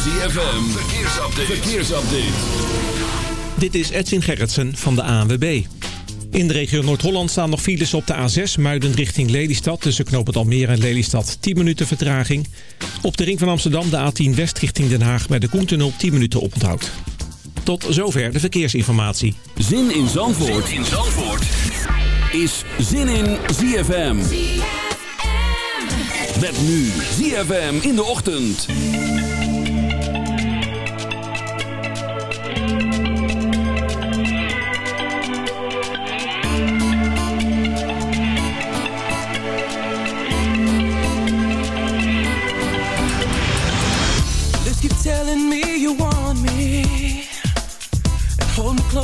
ZFM, verkeersupdate. verkeersupdate. Dit is Edwin Gerritsen van de ANWB. In de regio Noord-Holland staan nog files op de A6 Muiden richting Lelystad. Tussen knooppunt Almere en Lelystad 10 minuten vertraging. Op de ring van Amsterdam de A10 West richting Den Haag bij de Koentunnel 10 minuten oponthoud. Tot zover de verkeersinformatie. Zin in Zandvoort, zin in Zandvoort. is Zin in ZFM. Met nu ZFM in de ochtend.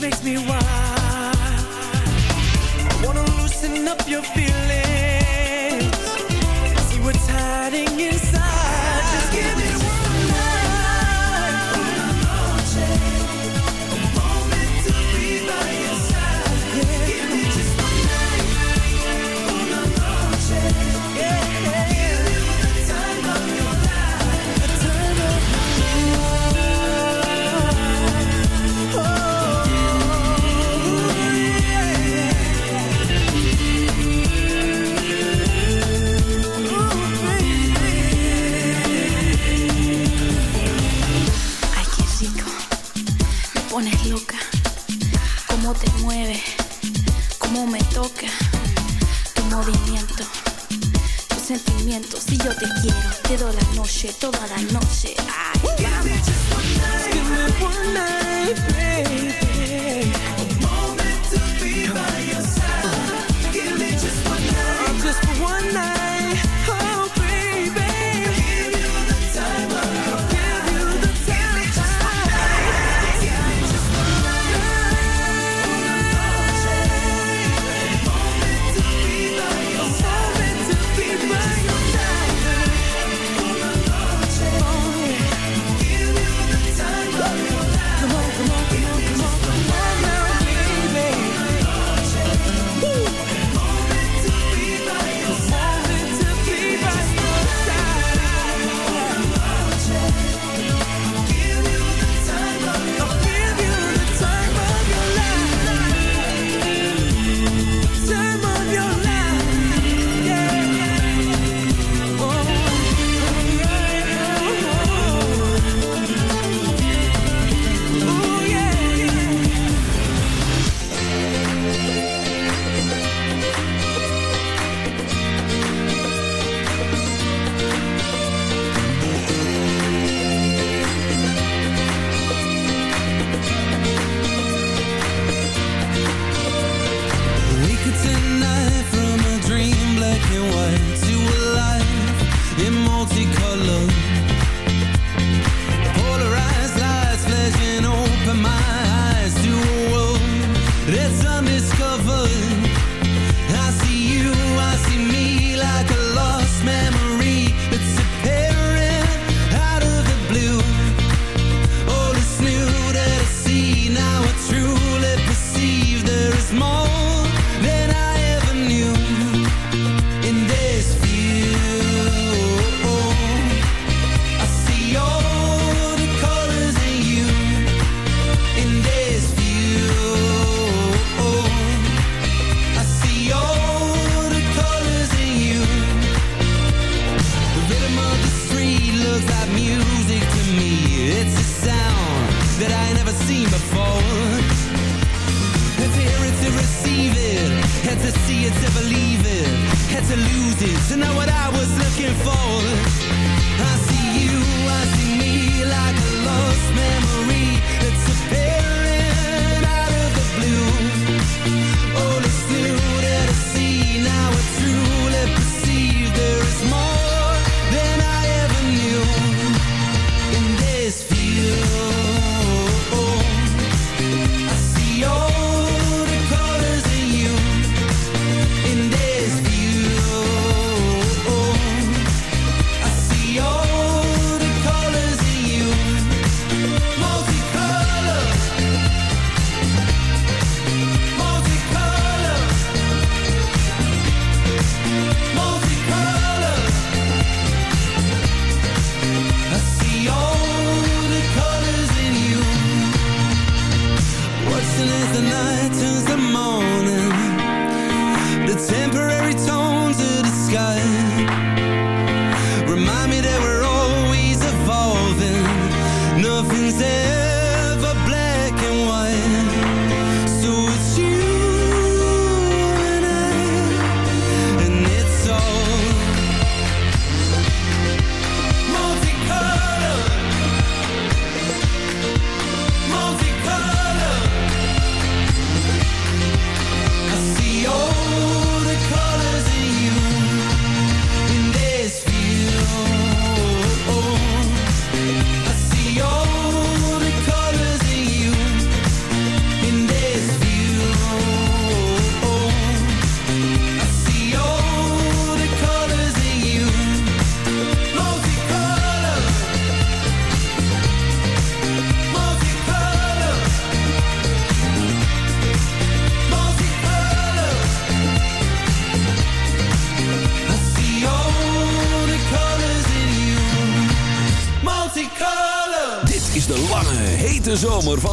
makes me wild. I wanna loosen up your feelings. See what's hiding inside. Cómo te mueve. Cómo me toca. Tu movimiento. Tus sentimientos. Si yo te quiero, te doy la noche, toda la noche. Ay, vamos.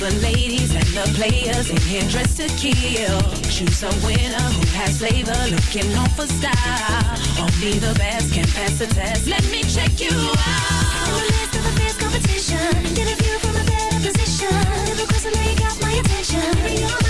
the ladies and the players in here dressed to kill. Choose a winner who has flavor, looking on for style. Only the best can pass the test. Let me check you out. In the last of a fierce competition, get a view from a better position. Never question got my attention.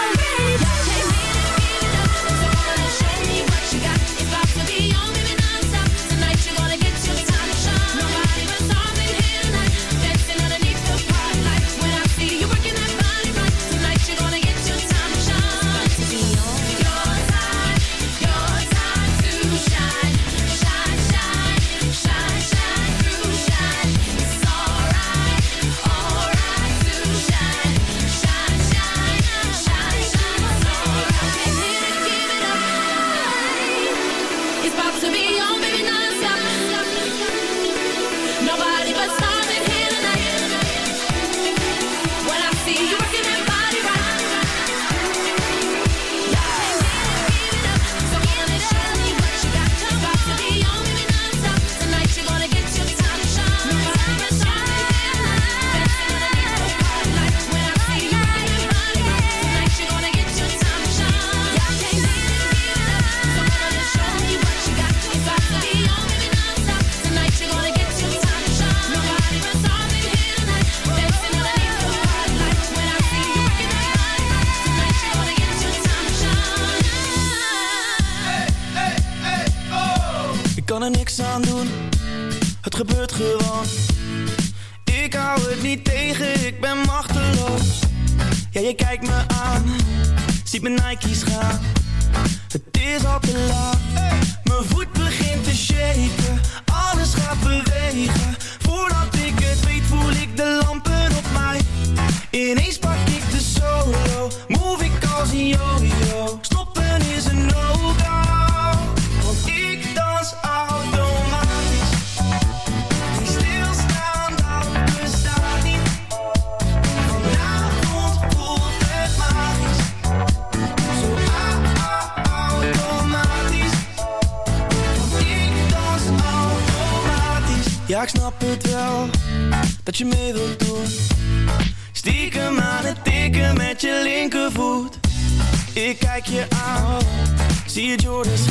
you, Jordan.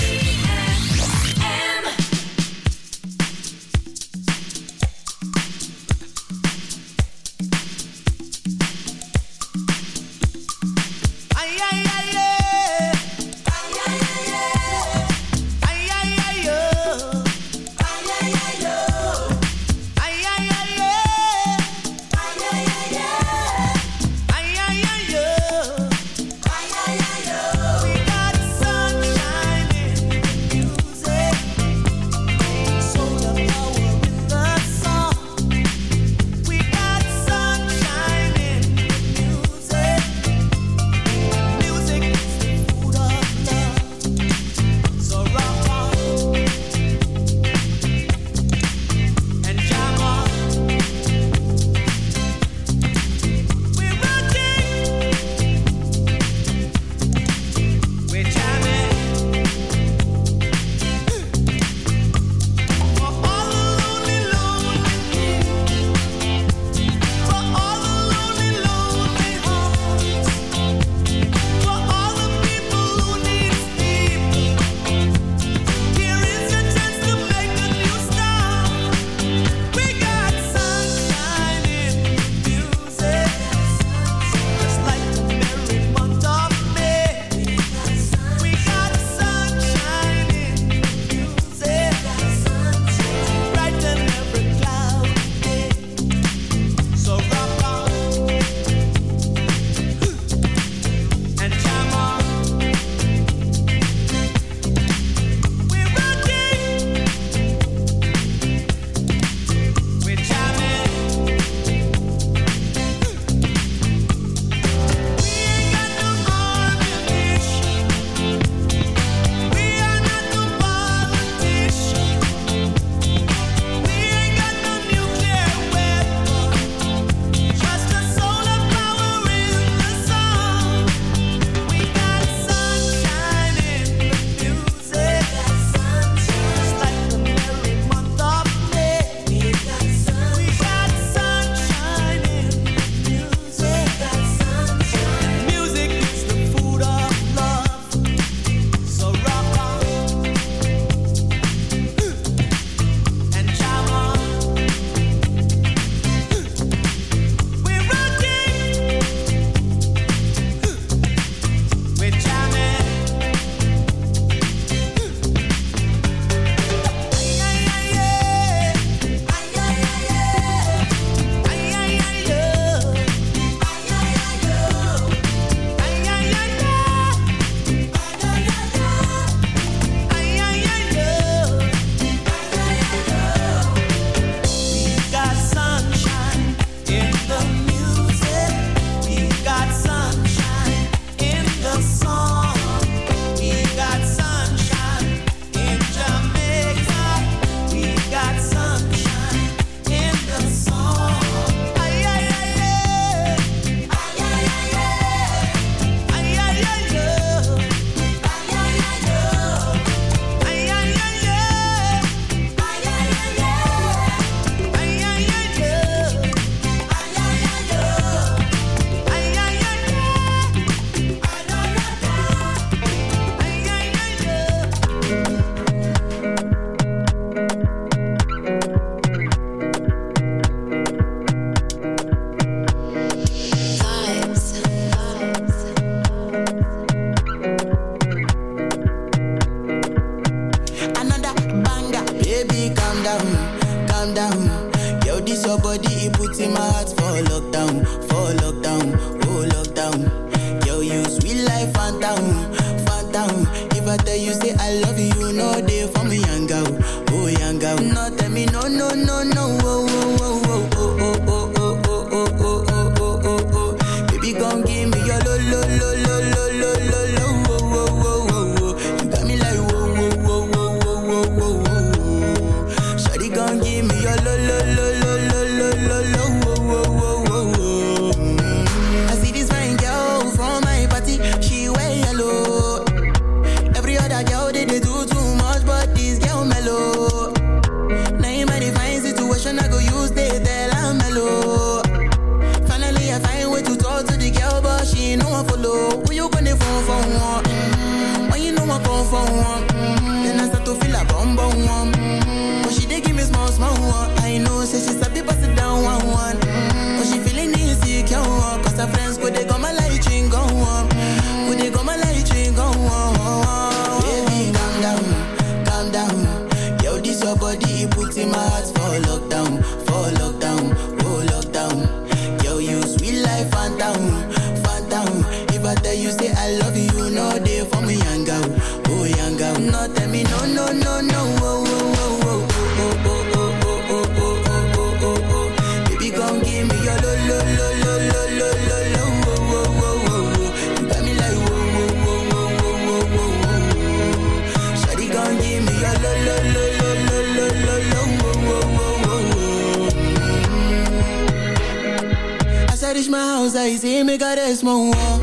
me got a small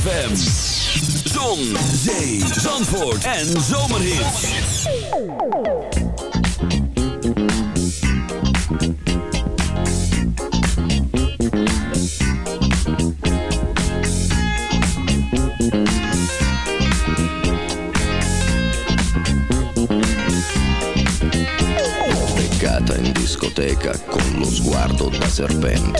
ZFM. Zon, zee, zandvoort en zomerhit. Beccata in discoteca con lo sguardo da serpente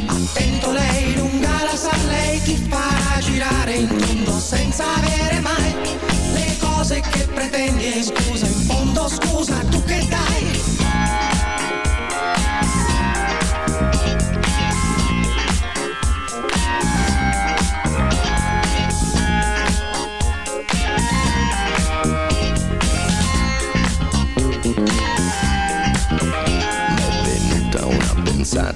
te teñes, cosa, fondo, scusa, tu che dai.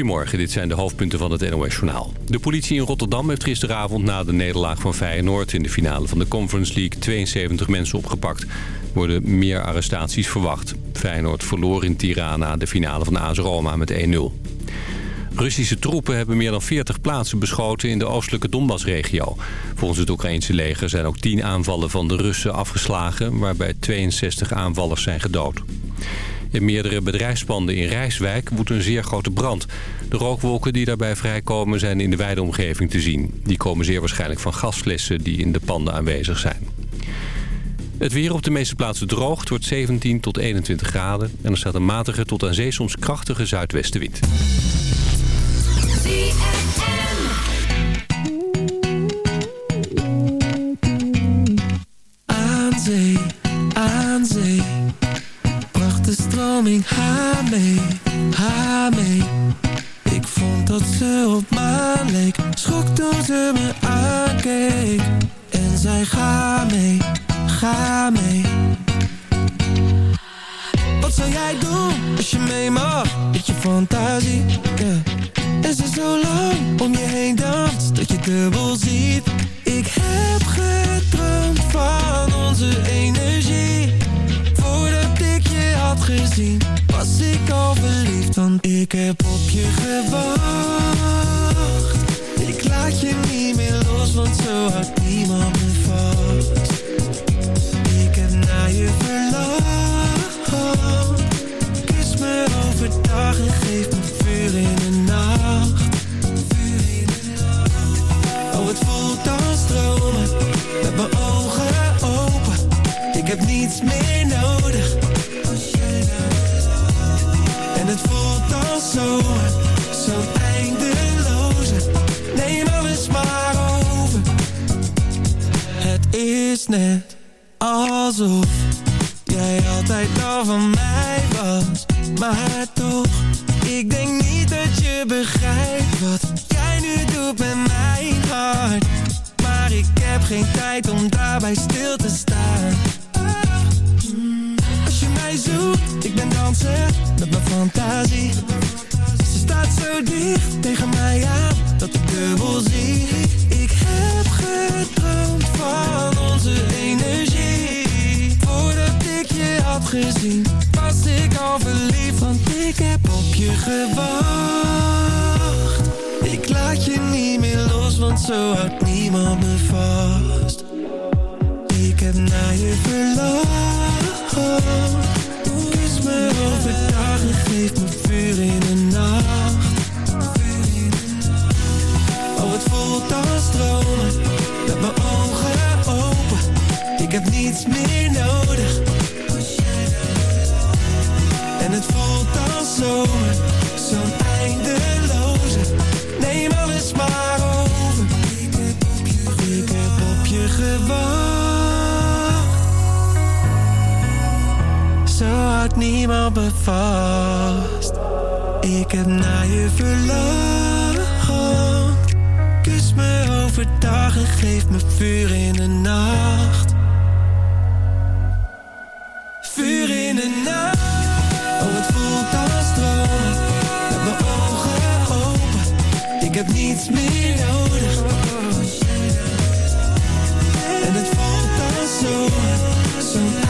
Goedemorgen, dit zijn de hoofdpunten van het NOS-journaal. De politie in Rotterdam heeft gisteravond na de nederlaag van Feyenoord... in de finale van de Conference League 72 mensen opgepakt. Worden meer arrestaties verwacht. Feyenoord verloor in Tirana de finale van AS Roma met 1-0. Russische troepen hebben meer dan 40 plaatsen beschoten in de oostelijke Donbass-regio. Volgens het Oekraïnse leger zijn ook 10 aanvallen van de Russen afgeslagen... waarbij 62 aanvallers zijn gedood. In meerdere bedrijfspanden in Rijswijk woedt een zeer grote brand. De rookwolken die daarbij vrijkomen zijn in de wijde omgeving te zien. Die komen zeer waarschijnlijk van gasflessen die in de panden aanwezig zijn. Het weer op de meeste plaatsen droog. Het wordt 17 tot 21 graden. En er staat een matige tot aan zee soms krachtige zuidwestenwind. Stroming haar mee, haar mee Ik vond dat ze op maan leek. Schrok toen ze me aankeek. En zei ga mee, ga mee. Wat zou jij doen als je mee mag? Met je fantasie, yeah. En ze zo lang om je heen danst Dat je dubbel ziet. Ik heb gedroomd van onze energie had Was ik al verliefd Want ik heb op je gewacht. Ik laat je niet meer los Want zo houdt niemand me vast. Ik heb naar je verlangd Kus me overdag en geef me vuur in de nacht. Oh, het voelt als stromen Met mijn ogen open. Ik heb niets meer nodig zomer Zo'n eindeloze Neem alles maar over. Het is net alsof Jij altijd al van mij was. Maar toch Ik denk niet dat je begrijpt Wat jij nu doet met mijn hart. Maar ik heb geen tijd om daarbij stil te staan ben danser Met mijn fantasie. Ze staat zo dicht tegen mij aan Dat ik dubbel zie. Ik heb gedroomd van onze energie. Voordat ik je had gezien Was ik al verliefd Want ik heb op je gewacht. Ik laat je niet meer los Want zo houdt niemand me vast. Ik heb naar je verlangd me overdag en geef me vuur in de nacht. Oh, het voelt als stromen Met mijn ogen open. Ik heb niets meer nodig. En het voelt als zomer Zo'n eindeloze. Neem alles maar over. Ik heb op je, ik heb op je gewacht Zo houdt niemand me vast Ik heb naar je verlangd. Kus me overdag en geef me vuur in de nacht. Vuur in de nacht. Oh, het voelt als stromen Met mijn ogen open. Ik heb niets meer nodig. En het voelt als zomer. Zo'n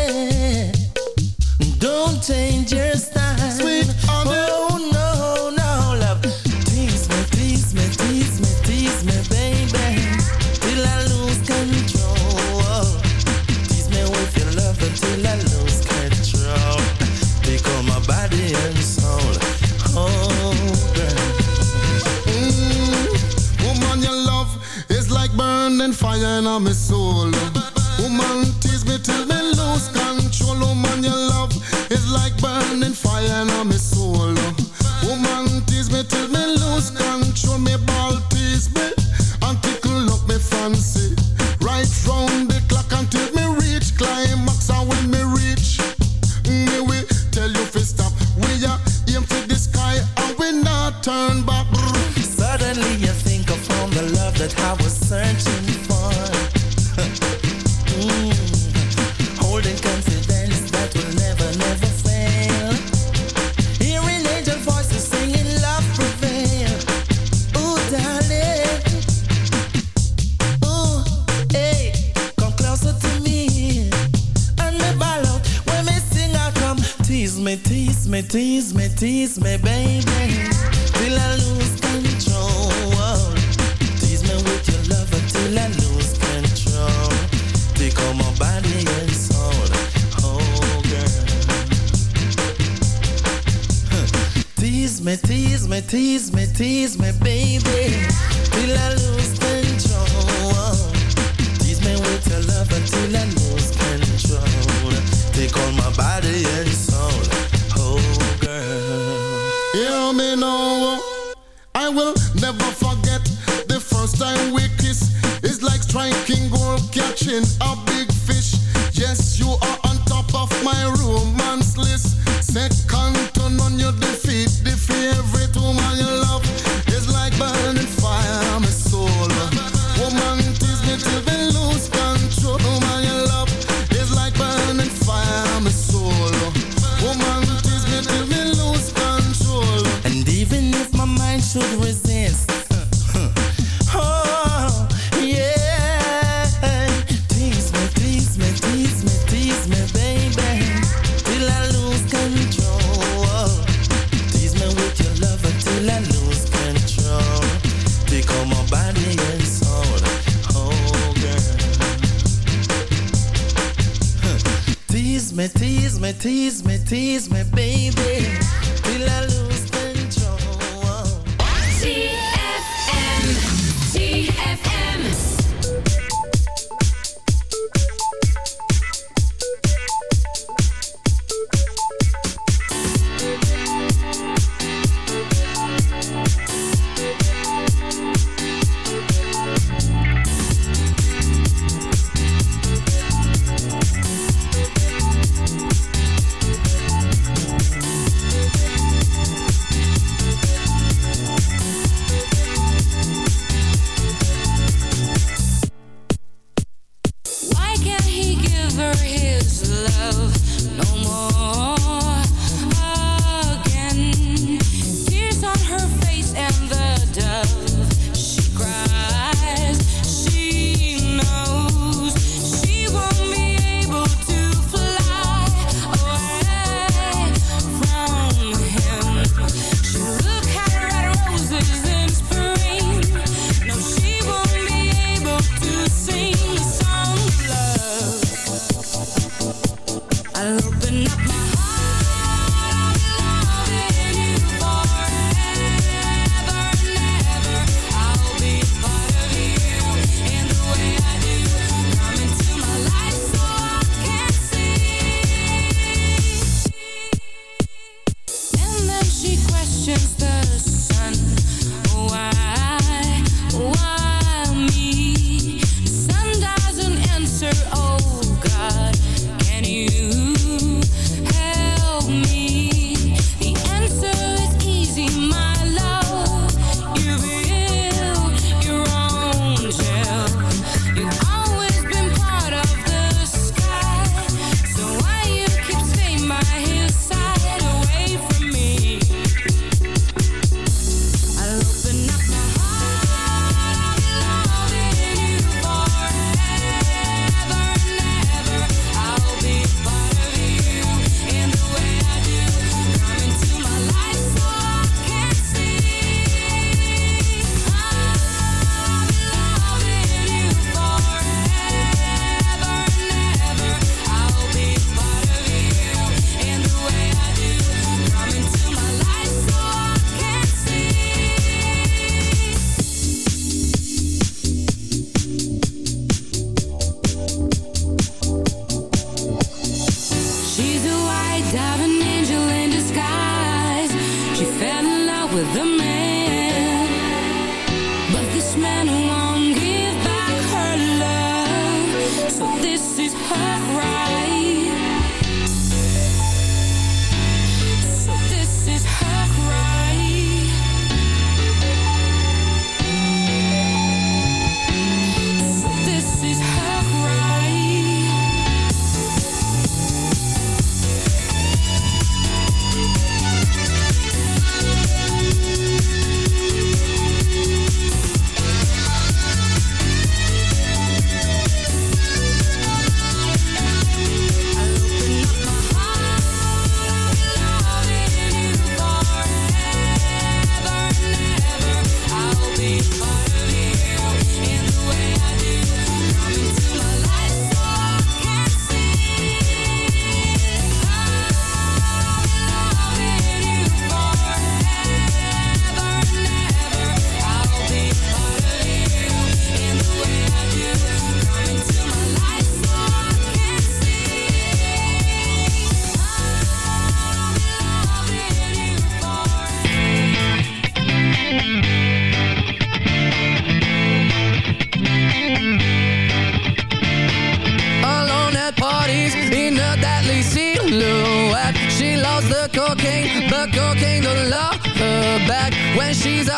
own dangers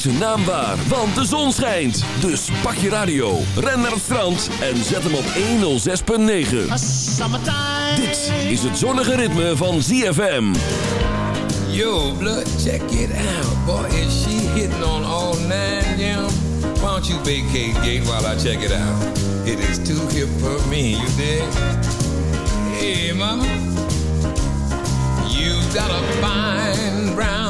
zijn naam waar, want de zon schijnt. Dus pak je radio, ren naar het strand en zet hem op 106.9. Dit is het zonnige ritme van ZFM. Yo, blood, check it out. Boy, is she hitting on all nine, yeah? Why don't you vacate gate while I check it out? It is too hip for me, you dig? Hey, mama. You got a fine brown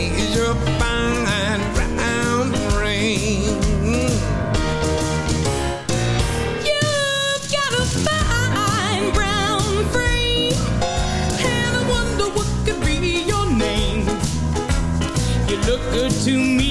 good to me.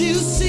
you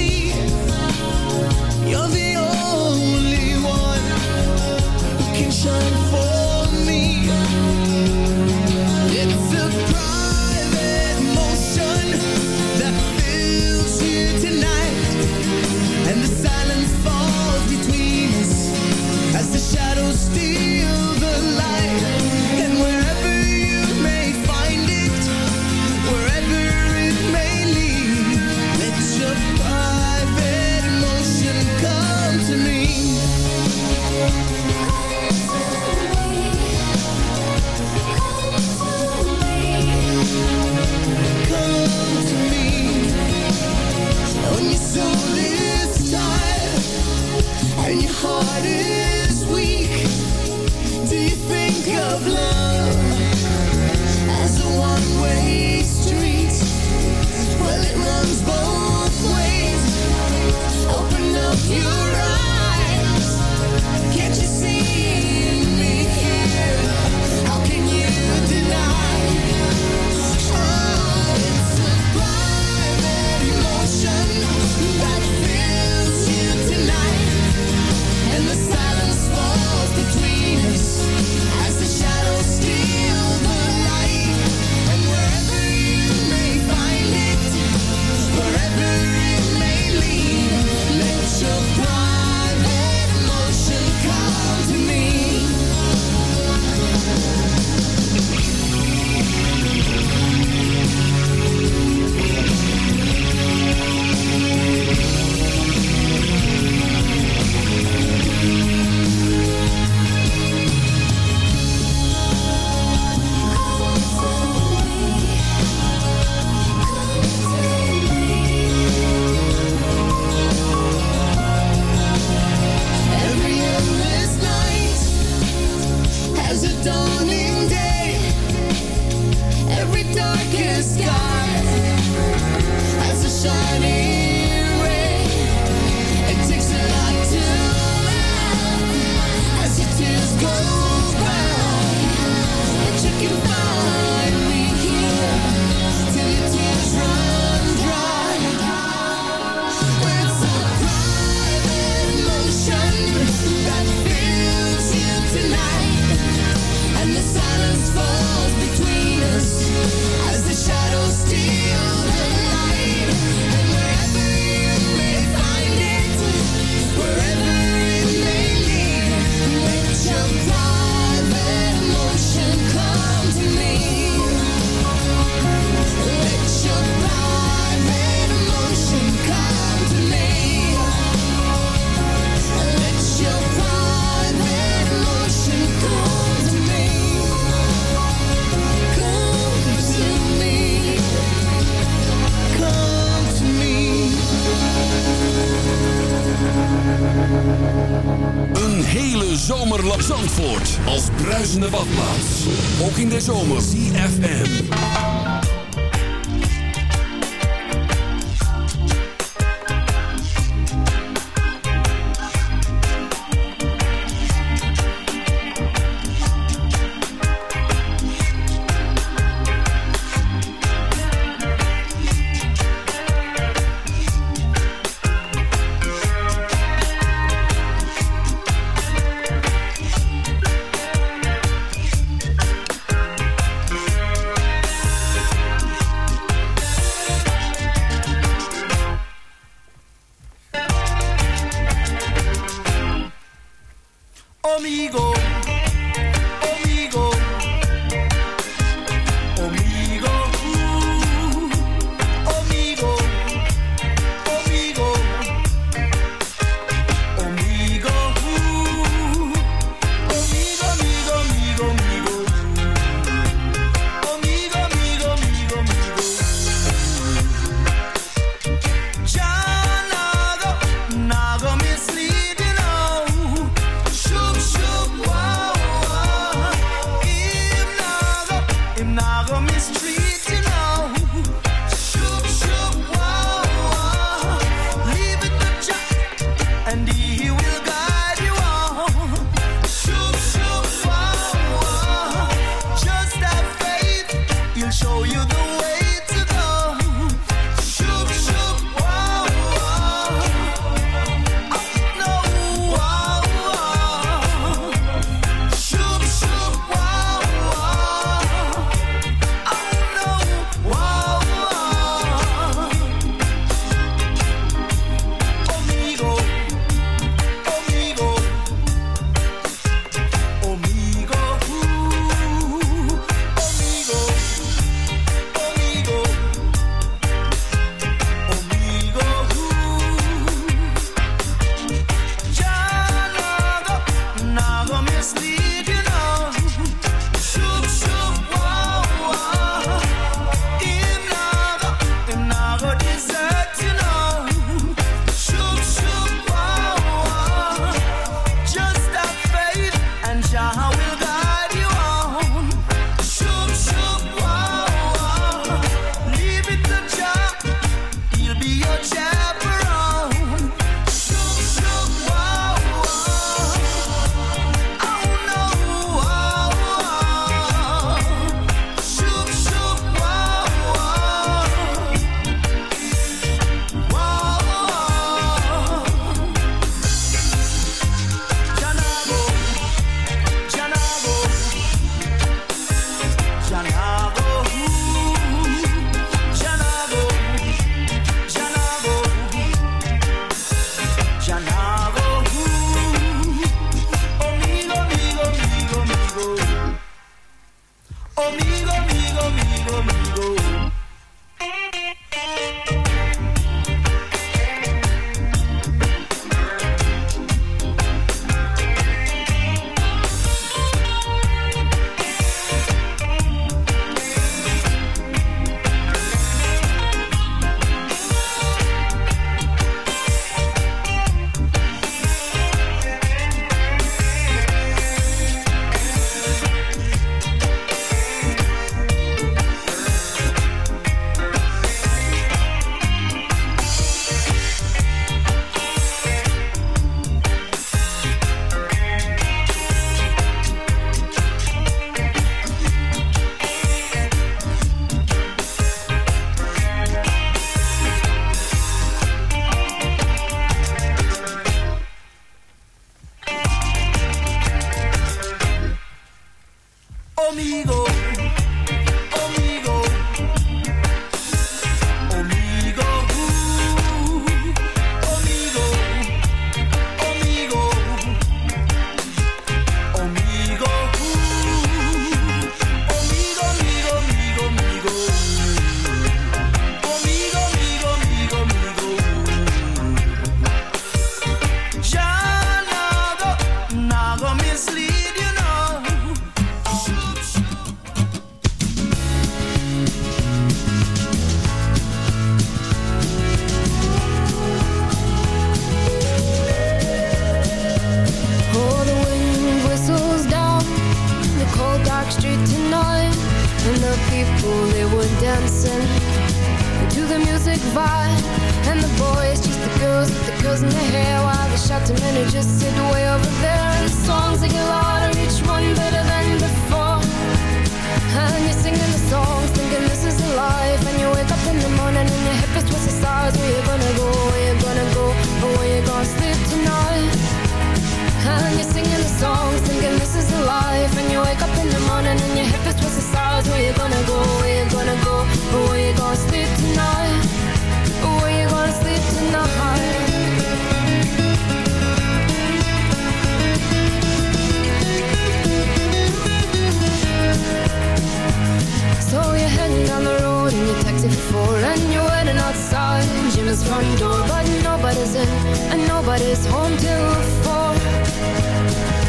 prison and nobody's home till four.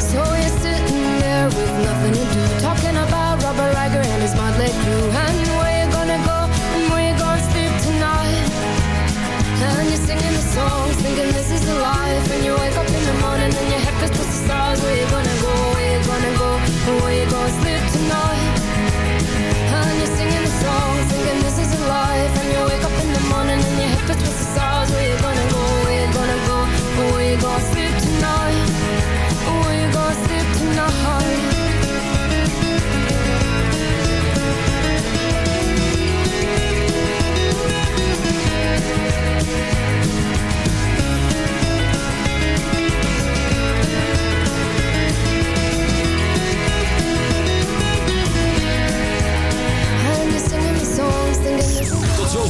So you're sitting there with nothing to do, talking about Robert Riger and his motley crew. And